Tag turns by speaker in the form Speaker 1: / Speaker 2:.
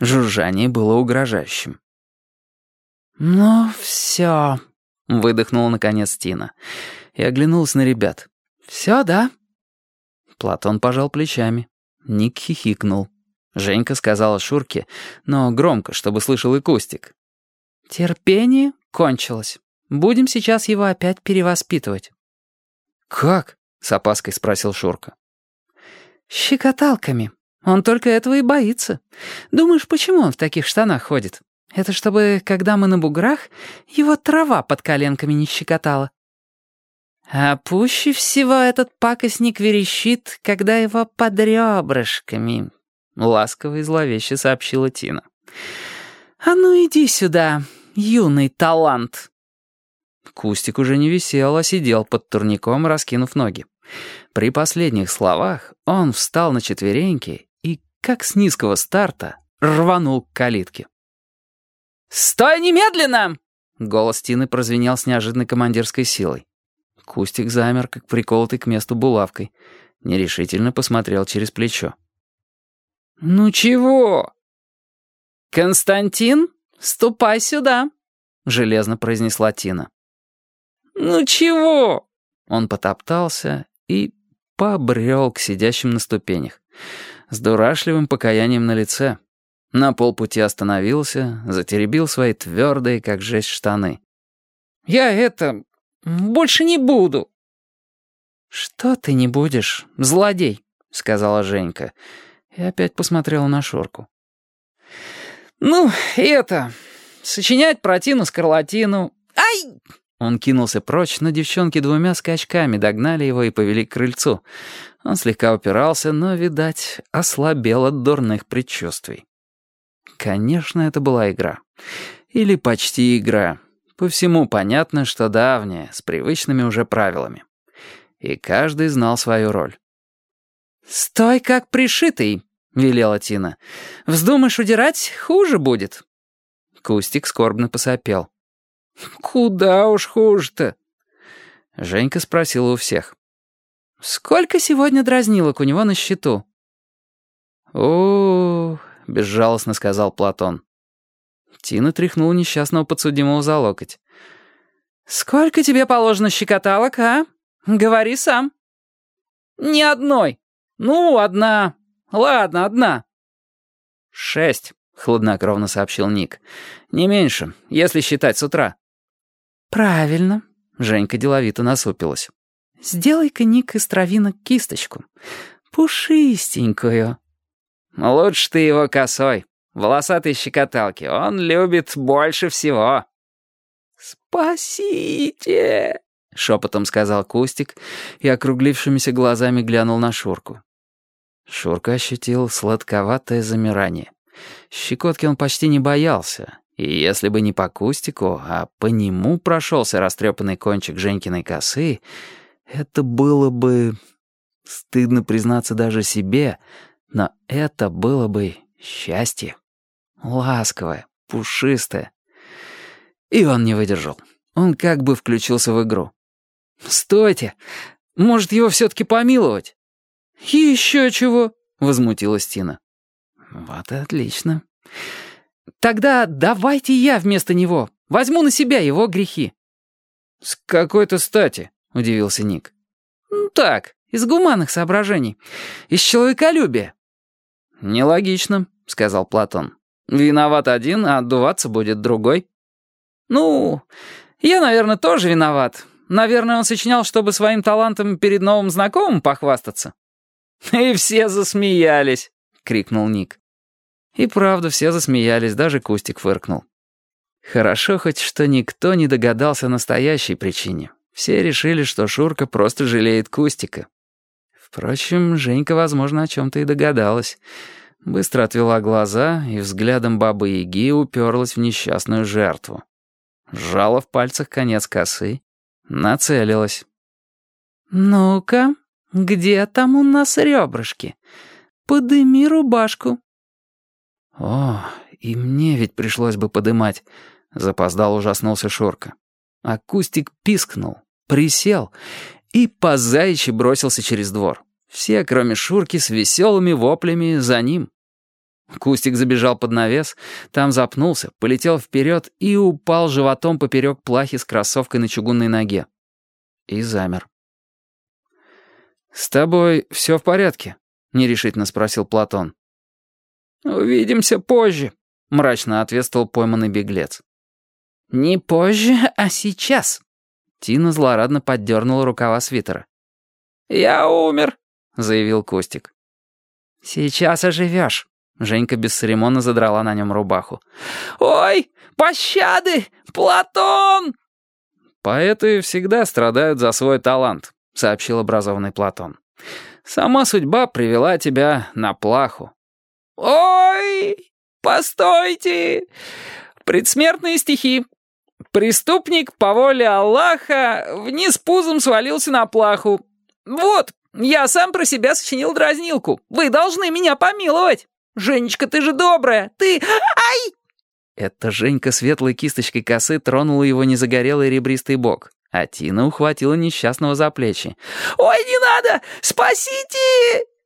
Speaker 1: Жужжание было угрожающим.
Speaker 2: «Ну, все», —
Speaker 1: выдохнула наконец Тина и оглянулась на ребят.
Speaker 2: «Все, да?»
Speaker 1: Платон пожал плечами. Ник хихикнул. Женька сказала Шурке, но громко, чтобы слышал и Кустик.
Speaker 2: «Терпение кончилось. Будем сейчас его опять перевоспитывать».
Speaker 1: «Как?» — с опаской спросил Шурка.
Speaker 2: «Щекоталками. Он только этого и боится. Думаешь, почему он в таких штанах ходит? Это чтобы, когда мы на буграх, его трава под коленками не щекотала. А пуще всего этот пакостник верещит, когда его под ребрышками, — ласково и зловеще сообщила Тина. «А ну иди сюда, юный талант!»
Speaker 1: Кустик уже не висел, а сидел под турником, раскинув ноги. При последних словах он встал на четвереньки как с низкого старта, рванул к калитке.
Speaker 2: «Стой немедленно!»
Speaker 1: Голос Тины прозвенел с неожиданной командирской силой. Кустик замер, как приколотый к месту булавкой. Нерешительно посмотрел через плечо.
Speaker 2: «Ну чего?» «Константин, ступай сюда», — железно произнесла Тина. «Ну чего?»
Speaker 1: Он потоптался и побрел к сидящим на ступенях, с дурашливым покаянием на лице. На полпути остановился, затеребил свои твердые, как жесть, штаны.
Speaker 2: «Я это... больше не буду».
Speaker 1: «Что ты не будешь, злодей?» — сказала Женька. И опять посмотрела на Шорку.
Speaker 2: «Ну, это... сочинять протину скарлатину... Ай!»
Speaker 1: Он кинулся прочь, но девчонки двумя скачками догнали его и повели к крыльцу. Он слегка упирался, но, видать, ослабел от дурных предчувствий. Конечно, это была игра. Или почти игра. По всему понятно, что давняя, с привычными уже правилами. И каждый знал свою роль.
Speaker 2: «Стой, как пришитый!» — велела Тина. «Вздумаешь удирать, хуже будет».
Speaker 1: Кустик скорбно посопел.
Speaker 2: «Куда уж хуже-то?»
Speaker 1: Женька спросила у всех.
Speaker 2: «Сколько сегодня дразнилок у него на счету?»
Speaker 1: «О, — безжалостно сказал Платон. Тина тряхнула несчастного подсудимого за локоть.
Speaker 2: «Сколько тебе положено щекоталок, а? Говори сам». «Ни одной. Ну, одна. Ладно, одна».
Speaker 1: «Шесть», — хладнокровно сообщил Ник. «Не меньше, если считать с утра».
Speaker 2: «Правильно», —
Speaker 1: Женька деловито насупилась.
Speaker 2: «Сделай-ка, Ник, из травинок кисточку. Пушистенькую».
Speaker 1: «Лучше ты его косой, волосатой щекоталки. Он любит больше всего».
Speaker 2: «Спасите!»
Speaker 1: — шепотом сказал Кустик и округлившимися глазами глянул на Шурку. Шурка ощутил сладковатое замирание. Щекотки он почти не боялся, и если бы не по Кустику, а по нему прошелся растрепанный кончик Женькиной косы, это было бы... Стыдно признаться даже себе, но это было бы счастье. Ласковое, пушистое. И он не выдержал. Он как бы включился в игру. «Стойте! Может, его все-таки помиловать?»
Speaker 2: «Еще чего?» — возмутилась Тина.
Speaker 1: «Вот и отлично.
Speaker 2: Тогда давайте я вместо него. Возьму на себя его грехи».
Speaker 1: «С какой-то стати?» — удивился Ник.
Speaker 2: «Ну так, из гуманных соображений. Из человеколюбия».
Speaker 1: «Нелогично», — сказал Платон. «Виноват один, а отдуваться будет другой».
Speaker 2: «Ну, я, наверное, тоже виноват. Наверное, он сочинял, чтобы своим талантом перед новым знакомым похвастаться».
Speaker 1: «И все засмеялись», — крикнул Ник. И правда, все засмеялись, даже Кустик фыркнул. Хорошо хоть, что никто не догадался о настоящей причине. Все решили, что Шурка просто жалеет Кустика. Впрочем, Женька, возможно, о чем-то и догадалась. Быстро отвела глаза и взглядом бабы-яги уперлась в несчастную жертву. Сжала в пальцах конец косы, нацелилась.
Speaker 2: «Ну-ка, где там у нас ребрышки? Подыми рубашку».
Speaker 1: «О, и мне ведь пришлось бы подымать», — запоздал ужаснулся Шурка. Акустик пискнул, присел и по заячьи бросился через двор. Все, кроме Шурки, с веселыми воплями за ним. Кустик забежал под навес, там запнулся, полетел вперед и упал животом поперек плахи с кроссовкой на чугунной ноге. И замер. «С тобой все в порядке?» — нерешительно спросил Платон.
Speaker 2: «Увидимся позже», — мрачно ответствовал пойманный беглец. «Не позже, а сейчас».
Speaker 1: Тина злорадно поддернула рукава свитера.
Speaker 2: «Я умер», — заявил Костик.
Speaker 1: «Сейчас оживешь». Женька бесцеремонно задрала на нем рубаху.
Speaker 2: «Ой, пощады! Платон!»
Speaker 1: «Поэты всегда страдают за свой талант», — сообщил образованный Платон. «Сама судьба привела тебя на плаху».
Speaker 2: «Ой, постойте! Предсмертные стихи. Преступник по воле Аллаха вниз пузом свалился на плаху. Вот, я сам про себя сочинил дразнилку. Вы должны меня помиловать». «Женечка, ты же добрая! Ты... Ай!»
Speaker 1: Это Женька светлой кисточкой косы тронула его незагорелый ребристый бок, а Тина ухватила несчастного за плечи.
Speaker 2: «Ой, не надо! Спасите!»